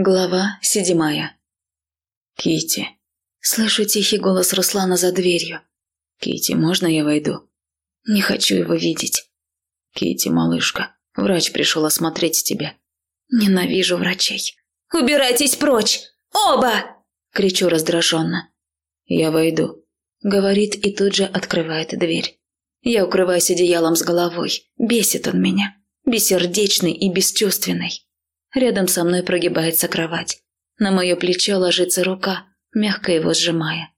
Глава седьмая. Кити. Слышу тихий голос Руслана за дверью. Кити, можно я войду? Не хочу его видеть. Кити, малышка, врач пришел осмотреть тебя. Ненавижу врачей. Убирайтесь прочь! Оба! Кричу раздраженно. Я войду. Говорит и тут же открывает дверь. Я укрываюсь одеялом с головой. Бесит он меня. Бессердечный и бесчувственный. Рядом со мной прогибается кровать. На мое плечо ложится рука, мягко его сжимая.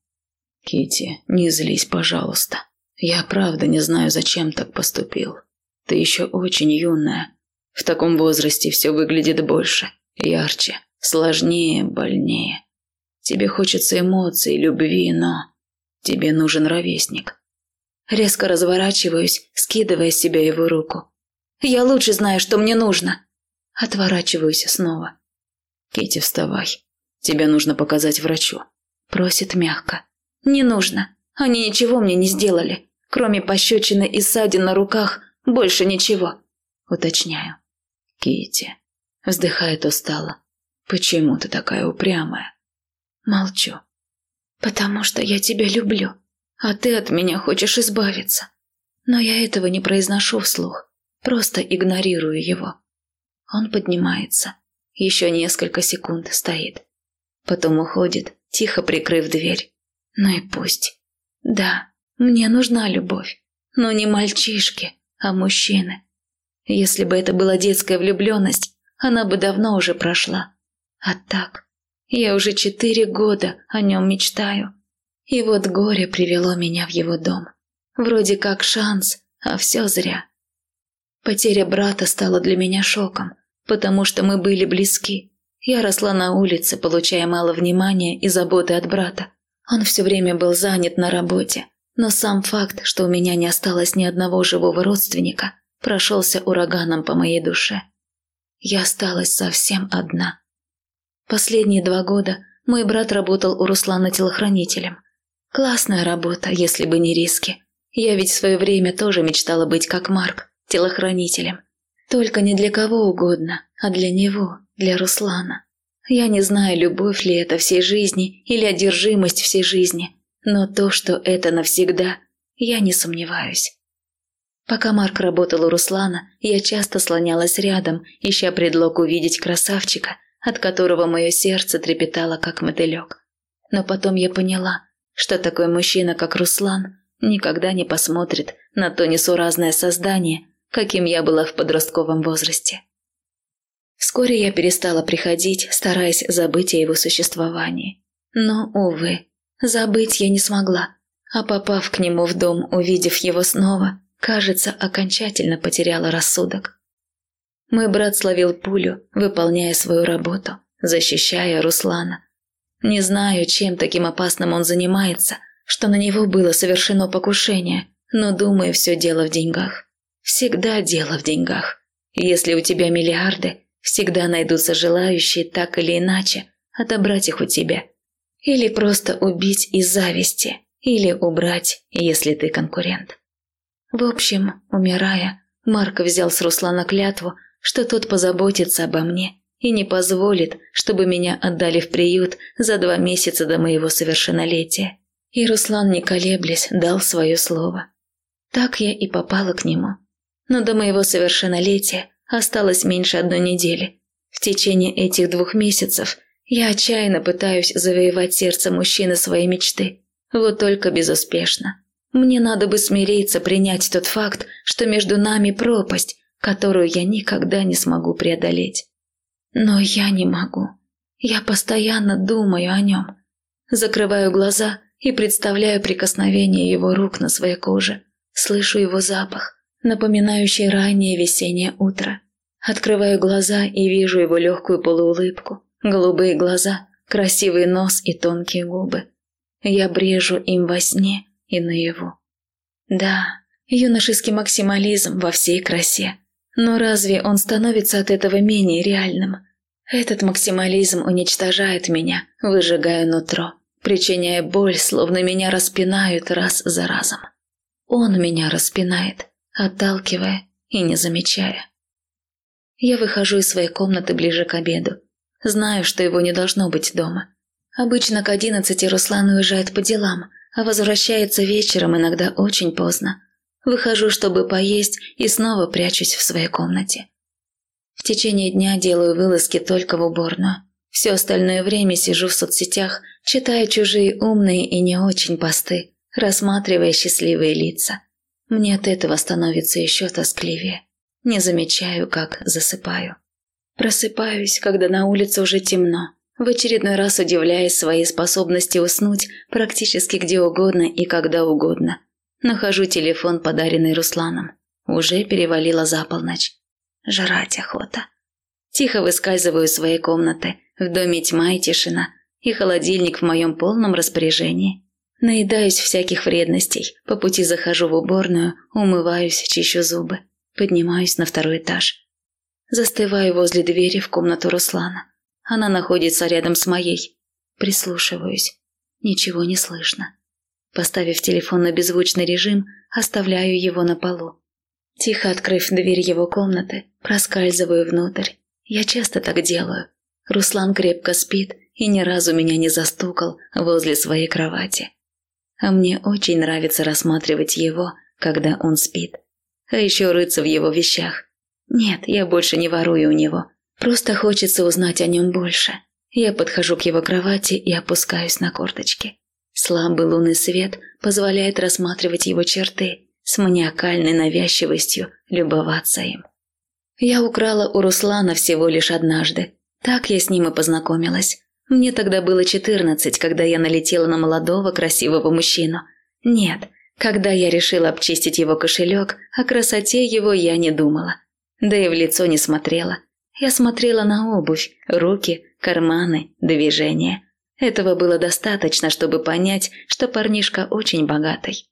Кити, не злись, пожалуйста. Я правда не знаю, зачем так поступил. Ты еще очень юная. В таком возрасте все выглядит больше, ярче, сложнее, больнее. Тебе хочется эмоций, любви, но тебе нужен ровесник. Резко разворачиваюсь, скидывая с себя его руку. Я лучше знаю, что мне нужно. Отворачиваюсь снова. Кити, вставай. Тебя нужно показать врачу. Просит мягко. Не нужно. Они ничего мне не сделали. Кроме пощечины и ссадин на руках, больше ничего. Уточняю. Кити. Вздыхает устало. Почему ты такая упрямая? Молчу. Потому что я тебя люблю, а ты от меня хочешь избавиться. Но я этого не произношу вслух, просто игнорирую его. Он поднимается. Еще несколько секунд стоит. Потом уходит, тихо прикрыв дверь. Ну и пусть. Да, мне нужна любовь. Но не мальчишки, а мужчины. Если бы это была детская влюбленность, она бы давно уже прошла. А так, я уже четыре года о нем мечтаю. И вот горе привело меня в его дом. Вроде как шанс, а все зря. Потеря брата стала для меня шоком потому что мы были близки. Я росла на улице, получая мало внимания и заботы от брата. Он все время был занят на работе, но сам факт, что у меня не осталось ни одного живого родственника, прошелся ураганом по моей душе. Я осталась совсем одна. Последние два года мой брат работал у Руслана телохранителем. Классная работа, если бы не риски. Я ведь в свое время тоже мечтала быть как Марк, телохранителем. Только не для кого угодно, а для него, для Руслана. Я не знаю, любовь ли это всей жизни или одержимость всей жизни, но то, что это навсегда, я не сомневаюсь. Пока Марк работал у Руслана, я часто слонялась рядом, ища предлог увидеть красавчика, от которого мое сердце трепетало, как мотылек. Но потом я поняла, что такой мужчина, как Руслан, никогда не посмотрит на то несуразное создание, каким я была в подростковом возрасте. Вскоре я перестала приходить, стараясь забыть о его существовании. Но, увы, забыть я не смогла, а попав к нему в дом, увидев его снова, кажется, окончательно потеряла рассудок. Мой брат словил пулю, выполняя свою работу, защищая Руслана. Не знаю, чем таким опасным он занимается, что на него было совершено покушение, но думаю, все дело в деньгах. Всегда дело в деньгах. Если у тебя миллиарды, всегда найдутся желающие так или иначе отобрать их у тебя. Или просто убить из зависти, или убрать, если ты конкурент. В общем, умирая, Марк взял с Руслана клятву, что тот позаботится обо мне и не позволит, чтобы меня отдали в приют за два месяца до моего совершеннолетия. И Руслан, не колеблясь, дал свое слово. Так я и попала к нему но до моего совершеннолетия осталось меньше одной недели. В течение этих двух месяцев я отчаянно пытаюсь завоевать сердце мужчины своей мечты. Вот только безуспешно. Мне надо бы смириться, принять тот факт, что между нами пропасть, которую я никогда не смогу преодолеть. Но я не могу. Я постоянно думаю о нем. Закрываю глаза и представляю прикосновение его рук на своей коже. Слышу его запах, напоминающий раннее весеннее утро. Открываю глаза и вижу его легкую полуулыбку, голубые глаза, красивый нос и тонкие губы. Я брежу им во сне и наяву. Да, юношеский максимализм во всей красе. Но разве он становится от этого менее реальным? Этот максимализм уничтожает меня, выжигая нутро, причиняя боль, словно меня распинают раз за разом. Он меня распинает, отталкивая и не замечая. Я выхожу из своей комнаты ближе к обеду. Знаю, что его не должно быть дома. Обычно к одиннадцати Руслан уезжает по делам, а возвращается вечером иногда очень поздно. Выхожу, чтобы поесть, и снова прячусь в своей комнате. В течение дня делаю вылазки только в уборную. Все остальное время сижу в соцсетях, читая чужие умные и не очень посты, рассматривая счастливые лица. Мне от этого становится еще тоскливее. Не замечаю, как засыпаю. Просыпаюсь, когда на улице уже темно, в очередной раз удивляясь своей способности уснуть практически где угодно и когда угодно. Нахожу телефон, подаренный Русланом. Уже перевалила за полночь. Жрать охота. Тихо выскальзываю из своей комнаты. В доме тьма и тишина. И холодильник в моем полном распоряжении. Наедаюсь всяких вредностей. По пути захожу в уборную, умываюсь, чищу зубы. Поднимаюсь на второй этаж. Застываю возле двери в комнату Руслана. Она находится рядом с моей. Прислушиваюсь. Ничего не слышно. Поставив телефон на беззвучный режим, оставляю его на полу. Тихо открыв дверь его комнаты, проскальзываю внутрь. Я часто так делаю. Руслан крепко спит и ни разу меня не застукал возле своей кровати. А мне очень нравится рассматривать его, когда он спит. А еще рыться в его вещах. Нет, я больше не ворую у него. Просто хочется узнать о нем больше. Я подхожу к его кровати и опускаюсь на корточки. Слабый лунный свет позволяет рассматривать его черты, с маниакальной навязчивостью любоваться им. Я украла у Руслана всего лишь однажды. Так я с ним и познакомилась. Мне тогда было четырнадцать, когда я налетела на молодого красивого мужчину. Нет, когда я решила обчистить его кошелек, о красоте его я не думала. Да и в лицо не смотрела. Я смотрела на обувь, руки, карманы, движения. Этого было достаточно, чтобы понять, что парнишка очень богатый.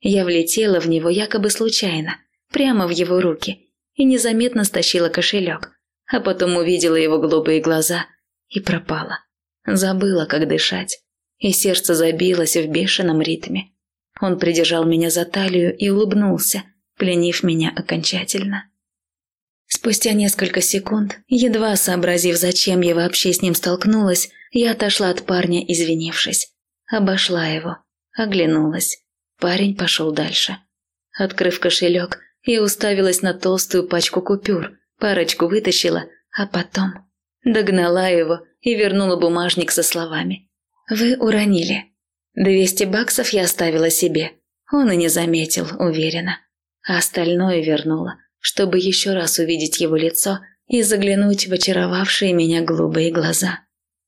Я влетела в него якобы случайно, прямо в его руки, и незаметно стащила кошелек, а потом увидела его голубые глаза и пропала. Забыла, как дышать, и сердце забилось в бешеном ритме. Он придержал меня за талию и улыбнулся, пленив меня окончательно. Спустя несколько секунд, едва сообразив, зачем я вообще с ним столкнулась, я отошла от парня, извинившись. Обошла его, оглянулась. Парень пошел дальше. Открыв кошелек, я уставилась на толстую пачку купюр, парочку вытащила, а потом догнала его и вернула бумажник со словами. «Вы уронили. Двести баксов я оставила себе. Он и не заметил, уверена. А остальное вернула, чтобы еще раз увидеть его лицо и заглянуть в очаровавшие меня голубые глаза.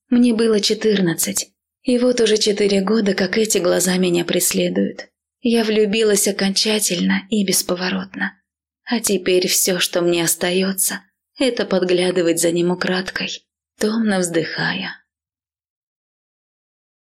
Мне было четырнадцать, и вот уже четыре года, как эти глаза меня преследуют. Я влюбилась окончательно и бесповоротно. А теперь все, что мне остается, это подглядывать за ним украдкой, томно вздыхая.